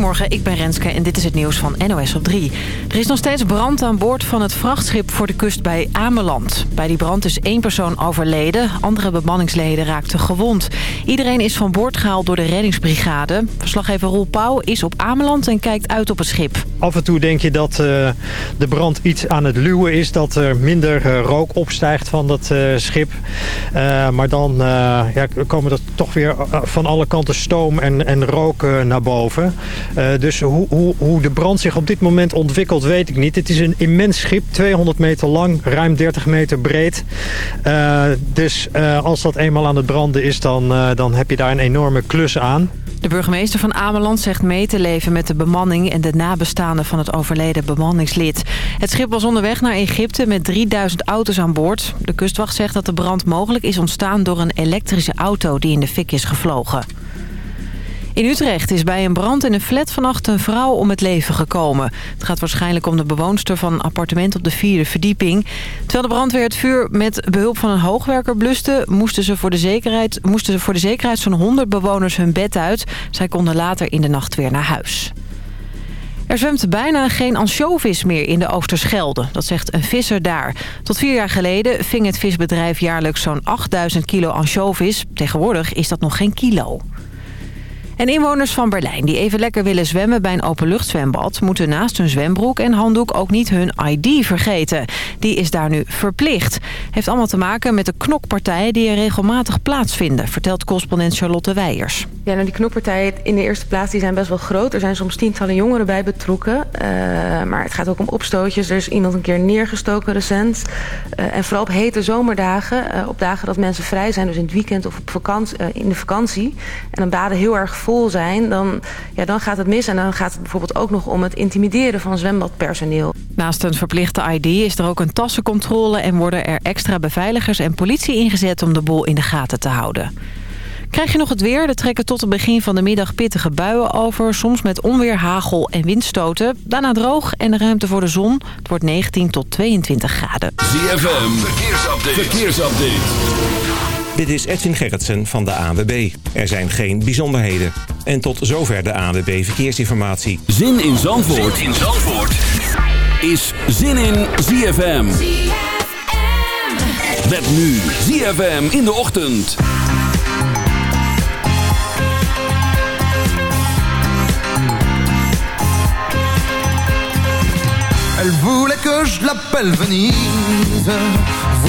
Goedemorgen, ik ben Renske en dit is het nieuws van NOS op 3. Er is nog steeds brand aan boord van het vrachtschip voor de kust bij Ameland. Bij die brand is één persoon overleden, andere bemanningsleden raakten gewond. Iedereen is van boord gehaald door de reddingsbrigade. Verslaggever Roel Pauw is op Ameland en kijkt uit op het schip. Af en toe denk je dat uh, de brand iets aan het luwen is, dat er minder uh, rook opstijgt van dat uh, schip. maar dan ja, komen er toch weer van alle kanten stoom en, en rook naar boven. Dus hoe, hoe, hoe de brand zich op dit moment ontwikkelt, weet ik niet. Het is een immens schip, 200 meter lang, ruim 30 meter breed. Dus als dat eenmaal aan het branden is, dan, dan heb je daar een enorme klus aan. De burgemeester van Ameland zegt mee te leven met de bemanning... en de nabestaanden van het overleden bemanningslid. Het schip was onderweg naar Egypte met 3000 auto's aan boord. De kustwacht zegt dat de brand mogelijk is ontstaan door een elektrische auto... die in de fik is gevlogen. In Utrecht is bij een brand in een flat vannacht een vrouw om het leven gekomen. Het gaat waarschijnlijk om de bewoonster van een appartement op de vierde verdieping. Terwijl de brandweer het vuur met behulp van een hoogwerker bluste... moesten ze voor de zekerheid, zo'n 100 bewoners hun bed uit. Zij konden later in de nacht weer naar huis. Er zwemt bijna geen ansjovis meer in de Oosterschelde. Dat zegt een visser daar. Tot vier jaar geleden ving het visbedrijf jaarlijks zo'n 8000 kilo ansjovis. Tegenwoordig is dat nog geen kilo. En inwoners van Berlijn die even lekker willen zwemmen bij een openluchtzwembad... moeten naast hun zwembroek en handdoek ook niet hun ID vergeten. Die is daar nu verplicht. Heeft allemaal te maken met de knokpartijen die er regelmatig plaatsvinden... vertelt correspondent Charlotte Weijers. Ja, nou die knokpartijen in de eerste plaats die zijn best wel groot. Er zijn soms tientallen jongeren bij betrokken. Uh, maar het gaat ook om opstootjes. Er is iemand een keer neergestoken recent. Uh, en vooral op hete zomerdagen. Uh, op dagen dat mensen vrij zijn, dus in het weekend of op vakantie, in de vakantie. En dan baden heel erg vol vol zijn, dan, ja, dan gaat het mis. En dan gaat het bijvoorbeeld ook nog om het intimideren van zwembadpersoneel. Naast een verplichte ID is er ook een tassencontrole... en worden er extra beveiligers en politie ingezet om de boel in de gaten te houden. Krijg je nog het weer? Er trekken tot het begin van de middag pittige buien over. Soms met onweer, hagel en windstoten. Daarna droog en de ruimte voor de zon. Het wordt 19 tot 22 graden. ZFM, verkeersupdate. verkeersupdate. Dit is Edwin Gerritsen van de ANWB. Er zijn geen bijzonderheden. En tot zover de ANWB Verkeersinformatie. Zin in Zandvoort, zin in Zandvoort. is Zin in ZFM. ZFM. Met nu ZFM in de ochtend. Elle voulait que je l'appelle Venise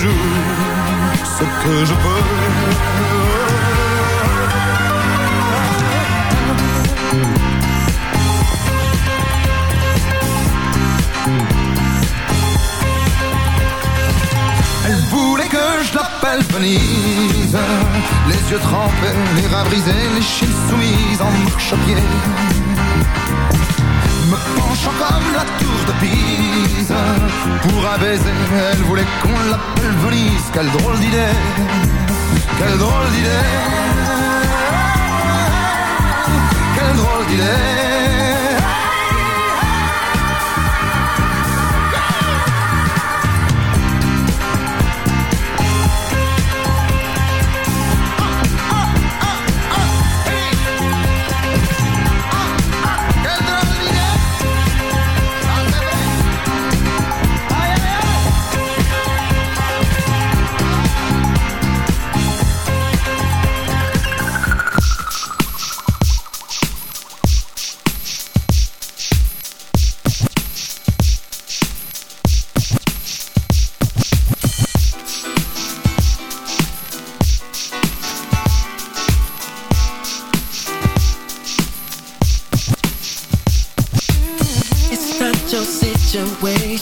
toujours ce que je peux. que je l'appelle Venise. Les yeux trempés, les reins brisés, les chines soumises en marche pied Me penchant comme la tour de Pise. Pour un baiser, elle voulait qu'on l'appelle quelle brise, quelle drôle d'idée, quelle drôle d'idée, quelle drôle d'idée.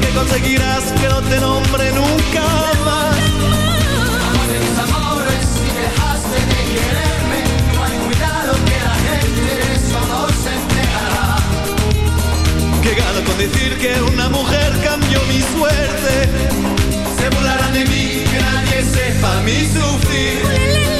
que conseguirás que no te nombre nunca más. Amor de mis amores, si dejaste de quererme, no hay cuidado que la gente de eso no se enterará. Que gano con decir que una mujer cambió mi suerte. Se burlarán de mí, que nadie sepa mi sufrir.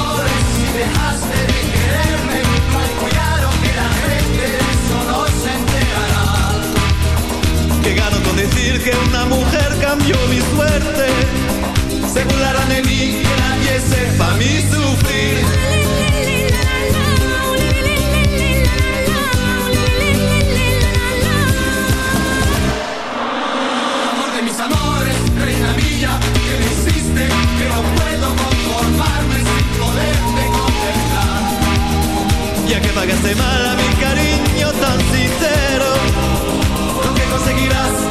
decir que una mujer cambió mi suerte. Se burlarán de mí, que nadie sepa mi sufrir. Amor de mis amores, reina mía, que me hiciste, que no puedo conformarme sin poderte contemplar. Ya que pagaste mal a mi cariño tan sincero, lo que conseguirás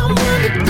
someone to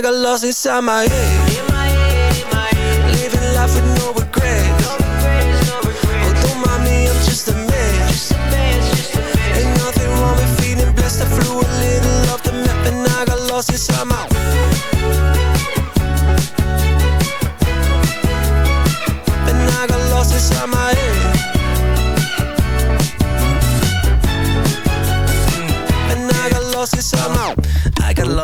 I got lost inside my head. Living life with no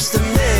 Just a man.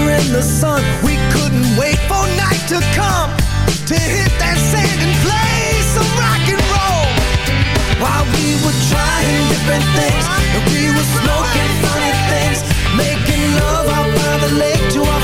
Blister in the sun, we couldn't wait for night to come to hit that sand and play some rock and roll. While we were trying different things, and we were smoking funny things, making love out by the lake to our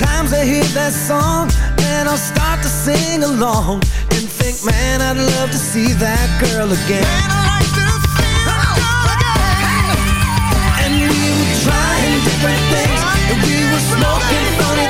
Sometimes I hear that song and I'll start to sing along and think, man, I'd love to see that girl again. Oh, and we were trying different things. And we were smoking funny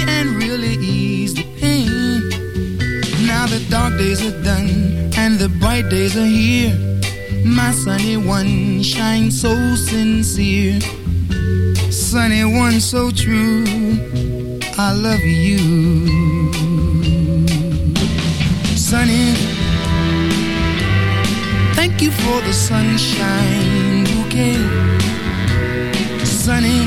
and really eased the pain. Now the dark days are done and the bright days are here. My sunny one shines so sincere. Sunny one so true. I love you. Sunny, thank you for the sunshine bouquet. Sunny,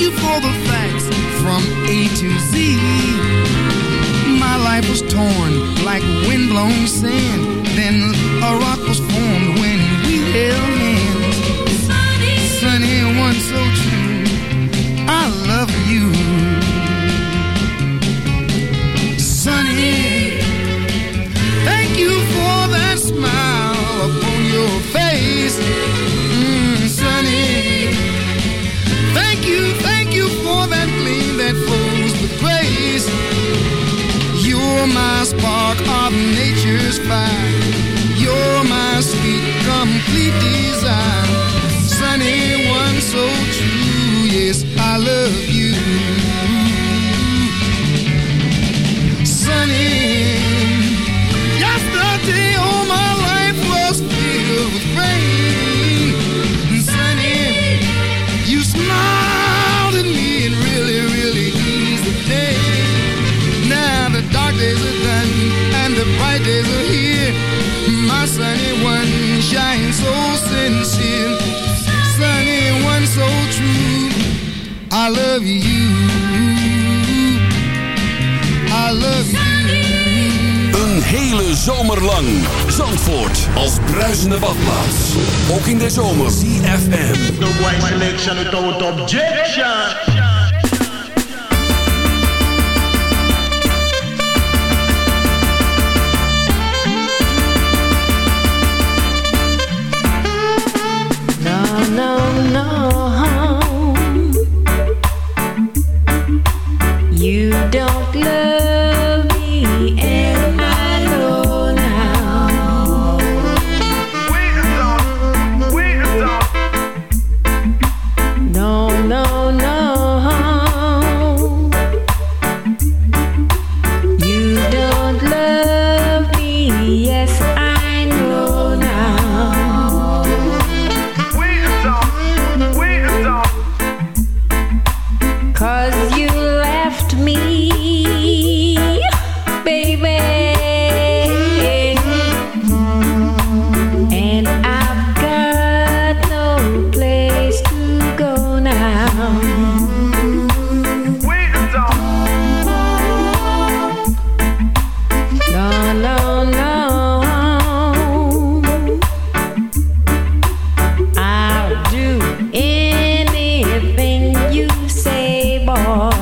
You for the facts from A to Z. My life was torn like windblown sand. Then a rock was formed when we held hands. Sunny, sunny, one so true. spark of nature's fire. lang. Zandvoort als bruisende badplaats. Ook in de zomer. CFM. No white selection without objection.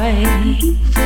life.